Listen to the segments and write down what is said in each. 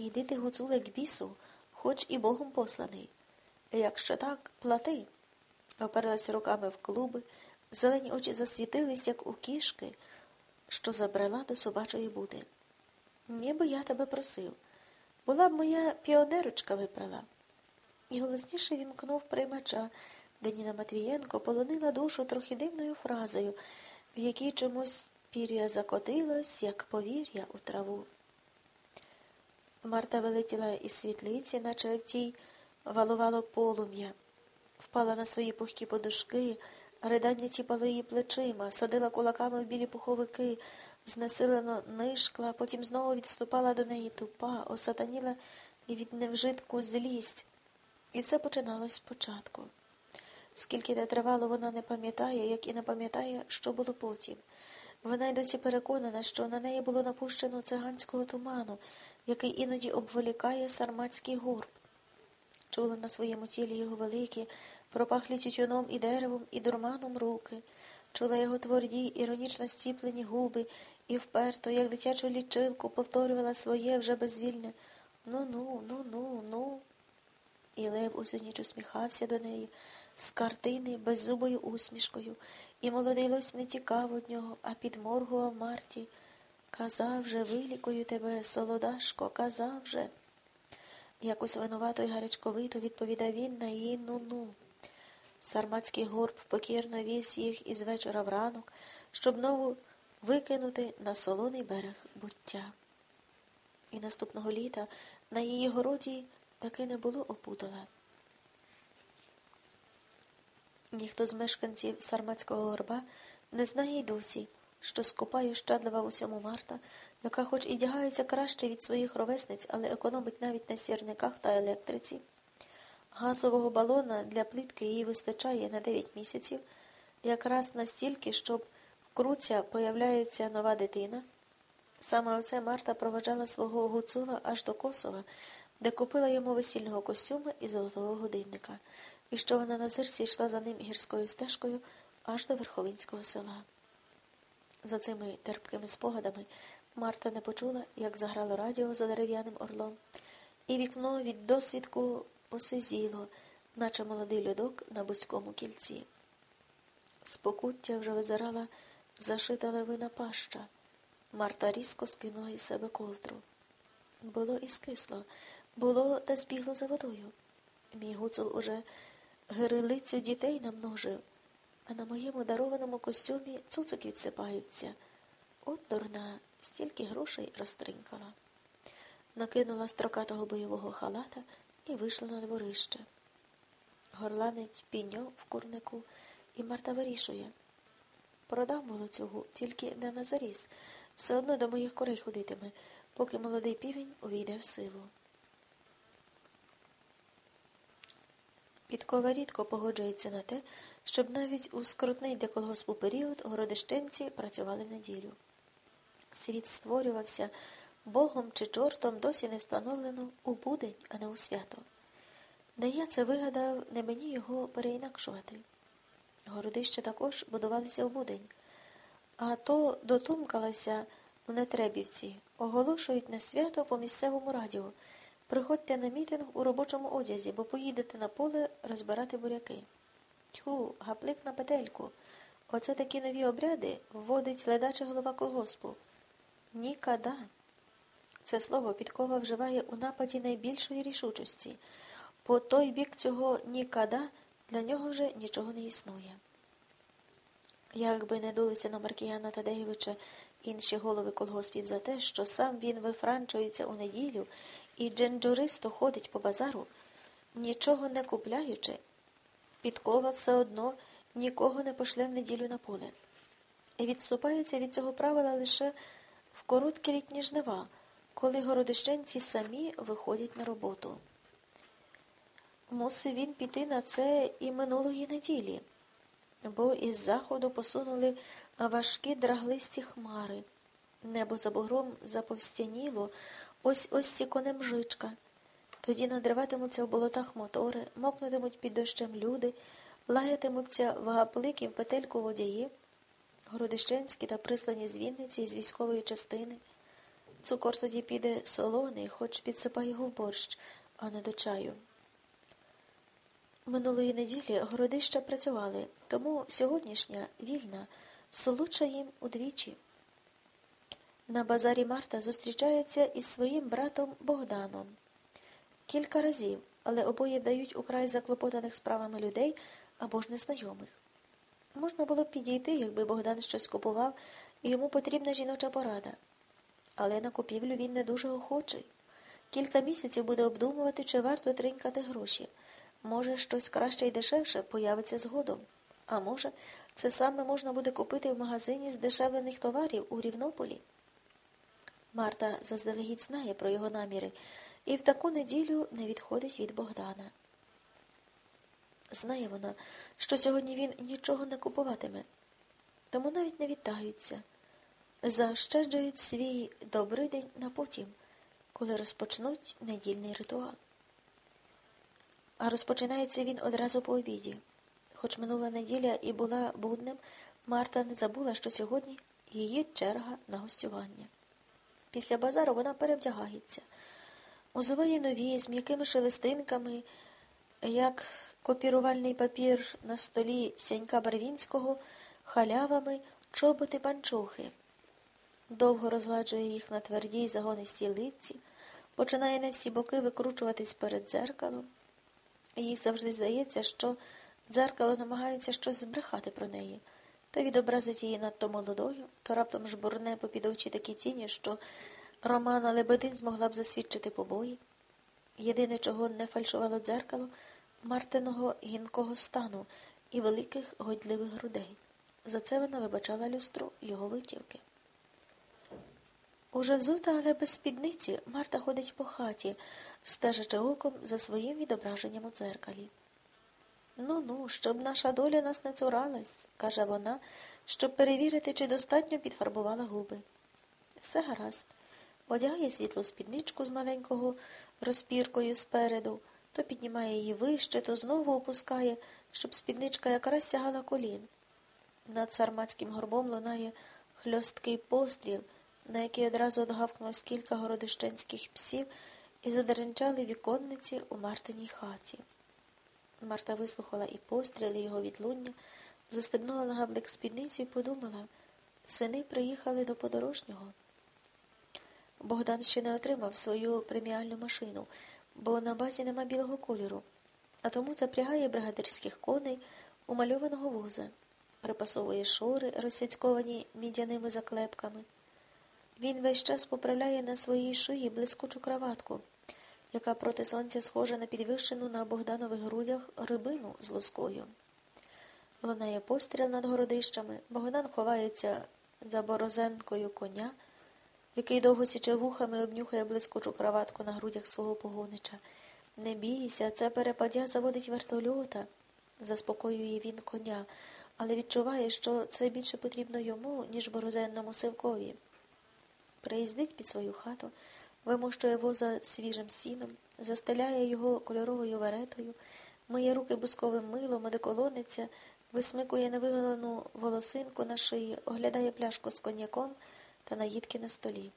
Йди ти, гуцуле, к бісу, хоч і Богом посланий. Якщо так, плати. Оперлася руками в клуби, зелені очі засвітились, як у кішки, що забрела до собачої буди. Ніби я тебе просив. Була б моя піонерочка випрала. І голосніше вімкнув приймача, де Ніна Матвієнко полонила душу трохи дивною фразою, в якій чомусь пір'я закотилось, як повір'я у траву. Марта вилетіла із світлиці, наче в тій валувало полум'я, впала на свої пухкі подушки, ридання тіпало її плечима, садила кулаками в білі пуховики, знесилено нишкла, потім знову відступала до неї тупа, осатаніла і від невжитку злість. І все починалось спочатку. Скільки те тривало, вона не пам'ятає, як і не пам'ятає, що було потім. Вона й досі переконана, що на неї було напущено циганського туману, який іноді обволікає сарматський горб. Чула на своєму тілі його великі, пропахлі тютюном і деревом, і дурманом руки, чула його тверді, іронічно стіплені губи і вперто, як дитячу лічилку, повторювала своє вже безвільне ну-ну, ну-ну, ну. І Лев усю ніч усміхався до неї з картини беззубою усмішкою, і молодий лось не тікав від нього, а підморгував Марті. Казав же, вилікую тебе, солодашко, казав же. Якось винувато й гарячковито відповідав він на її ну-ну. Сарматський горб покірно віз їх із вечора в ранок, щоб нову викинути на солоний берег буття. І наступного літа на її городі таки не було опудала. Ніхто з мешканців Сарматського горба не знає й досі, що скопає щадлива усьому Марта, яка хоч і дягається краще від своїх ровесниць, але економить навіть на сірниках та електриці. Газового балона для плитки їй вистачає на 9 місяців, якраз настільки, щоб в круця появляється нова дитина. Саме оце Марта проведжала свого гуцула аж до Косова, де купила йому весільного костюма і золотого годинника, і що вона на зирці йшла за ним гірською стежкою аж до Верховинського села. За цими терпкими спогадами Марта не почула, як заграло радіо за дерев'яним орлом, і вікно від досвідку посизіло, наче молодий льодок на бузькому кільці. Спокуття вже визирала зашита левина паща. Марта різко скинула із себе ковдру. Було і скисло, було та збігло за водою. Мій гуцул уже гирилицю дітей намножив, а на моєму дарованому костюмі цуцик відсипається. От дурна, стільки грошей розтринкала. Накинула строкатого бойового халата і вийшла на дворище. Горланить піньо в курнику, і Марта вирішує. Продам волоцюгу, тільки не на заріз. Все одно до моїх корей ходитиме, поки молодий півень увійде в силу. Підкова рідко погоджується на те, щоб навіть у скрутний для період городищенці працювали неділю. Світ створювався Богом чи чортом досі не встановлено у будень, а не у свято. Не я це вигадав, не мені його переінакшувати. Городища також будувалися в будень, а то дотумкалася в Нетребівці, оголошують на свято по місцевому радіо. Приходьте на мітинг у робочому одязі, бо поїдете на поле розбирати буряки. Тьху, гаплик на петельку. Оце такі нові обряди вводить ледача голова колгоспу. Нікада. Це слово підкова вживає у нападі найбільшої рішучості. По той бік цього нікада для нього вже нічого не існує. Якби не дулися на Маркіяна Тадеєвича інші голови колгоспів за те, що сам він вифранчується у неділю і дженджуристо ходить по базару, нічого не купляючи, підкова все одно нікого не пошле в неділю на поле. І відступається від цього правила лише в короткі літні жнива, коли городищенці самі виходять на роботу. Мусив він піти на це і минулої неділі, бо із заходу посунули важкі драглисті хмари. Небо за бугром заповстяніло, ось ось сіконе мжичка. Тоді надриватимуться в болотах мотори, мокнутимуть під дощем люди, лаятимуться вагаплики в петельку водії, городищенські та прислані з Вінниці з військової частини. Цукор тоді піде солоний, хоч підсипай його в борщ, а не до чаю. Минулої неділі городища працювали, тому сьогоднішня вільна солодша їм удвічі. На базарі Марта зустрічається із своїм братом Богданом. Кілька разів, але обоє вдають украй заклопотаних справами людей або ж незнайомих. Можна було б підійти, якби Богдан щось купував, і йому потрібна жіноча порада. Але на купівлю він не дуже охочий. Кілька місяців буде обдумувати, чи варто тринькати гроші. Може, щось краще і дешевше появиться згодом. А може, це саме можна буде купити в магазині здешевлених товарів у Рівнополі. Марта заздалегідь знає про його наміри і в таку неділю не відходить від Богдана. Знає вона, що сьогодні він нічого не купуватиме, тому навіть не вітаються, заощаджують свій добрий день на потім, коли розпочнуть недільний ритуал. А розпочинається він одразу по обіді. Хоч минула неділя і була будним, Марта не забула, що сьогодні її черга на гостювання. Після базару вона перевдягається. Узуває нові, з м'якими шелестинками, як копірувальний папір на столі сянька Барвінського, халявами, чоботи панчохи. Довго розгладжує їх на твердій загонистій лиці, починає на всі боки викручуватись перед дзеркалом. Їй завжди здається, що дзеркало намагається щось збрехати про неї, то відобразить її надто молодою, то раптом жбурне попід очі такі тіні, що Романа Лебедин змогла б засвідчити побої. Єдине, чого не фальшувало дзеркало Мартиного гінкого стану і великих годливих грудей. За це вона вибачала люстру його витівки. Уже взута, але без спідниці, Марта ходить по хаті, стежачи оком за своїм відображенням у дзеркалі. Ну ну, щоб наша доля нас не цуралась, каже вона, щоб перевірити, чи достатньо підфарбувала губи. Все гаразд. Одягає світлу спідничку з маленького розпіркою спереду, то піднімає її вище, то знову опускає, щоб спідничка якраз сягала колін. Над сарматським горбом лунає хльосткий постріл, на який одразу одгавкнулось кілька городищенських псів і задеренчали віконниці у Мартиній хаті. Марта вислухала і постріл, і його відлуння, застебнула на габлик спідницю і подумала сини приїхали до подорожнього. Богдан ще не отримав свою преміальну машину, бо на базі нема білого кольору, а тому запрягає бригадирських коней умальованого воза, припасовує шори, розсяцьковані мідяними заклепками. Він весь час поправляє на своїй шиї блискучу краватку, яка проти сонця схожа на підвищену на Богданових грудях рибину з лоскою. Лунає постріл над городищами, Богдан ховається за борозенкою коня який довго січе вухами обнюхає блискучу краватку на грудях свого погонича. Не бійся, це перепадя заводить вертольота, заспокоює він коня, але відчуває, що це більше потрібно йому, ніж борозенному сивкові. Приїздить під свою хату, вимощує воза свіжим сіном, застеляє його кольоровою варетою, миє руки бусковим милом, одеколониться, висмикує невиголену волосинку на шиї, оглядає пляшку з коньяком та наїдки на столі.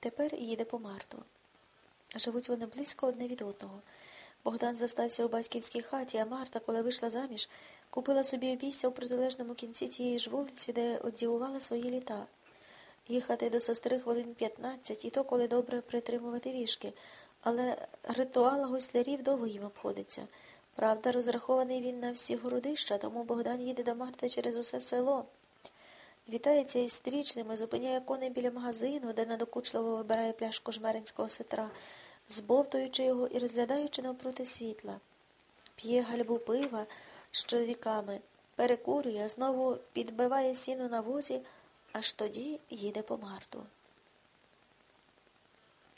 Тепер їде по Марту. Живуть вони близько одне від одного. Богдан зостався у батьківській хаті, а Марта, коли вийшла заміж, купила собі обійся у протилежному кінці цієї ж вулиці, де оддівувала свої літа. Їхати до сестри хвилин 15, і то, коли добре притримувати вішки, але ритуал гуслярів довго їм обходиться. Правда, розрахований він на всі городища, тому Богдан їде до Марти через усе село. Вітається із стрічними, зупиняє коней біля магазину, де надокучливо вибирає пляшку жмеринського сетра, збовтуючи його і розглядаючи навпроти світла. П'є гальбу пива з чоловіками, перекурює, знову підбиває сіну на возі, аж тоді їде по марту.